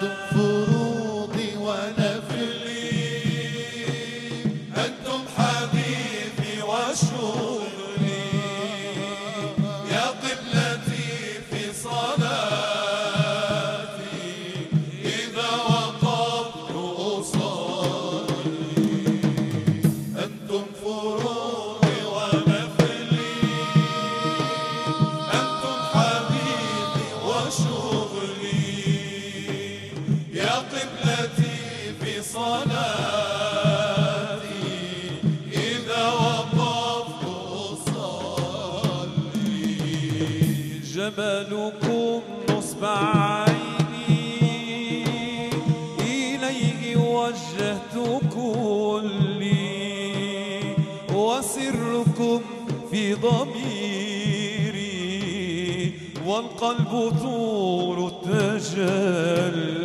the fool. جمالكم عيني إليه وجهت كلي وسركم في ضميري والقلب طول التجلي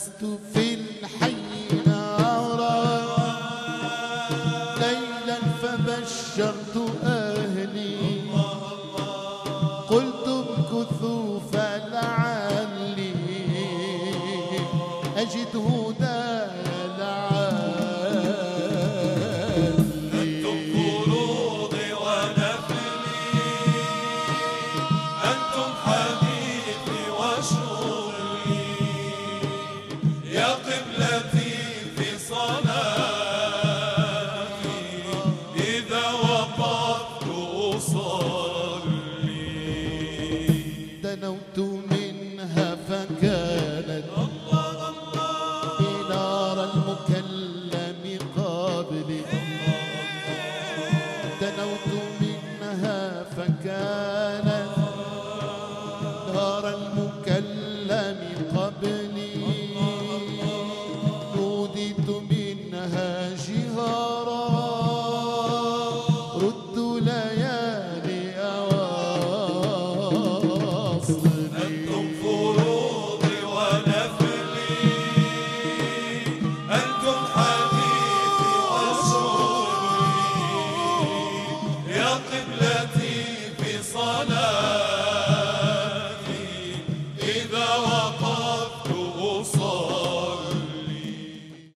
لست في الحي نارا. ليلا فبشرت أهلي. قلت امكثوا فلعلي أجد هدى كانت دار المكلم قبلي نوديت منها جهارا. رد ليالي أواصلي أنتم فروضي ونفلي. أنتم حديثي وصولي. يا قبلة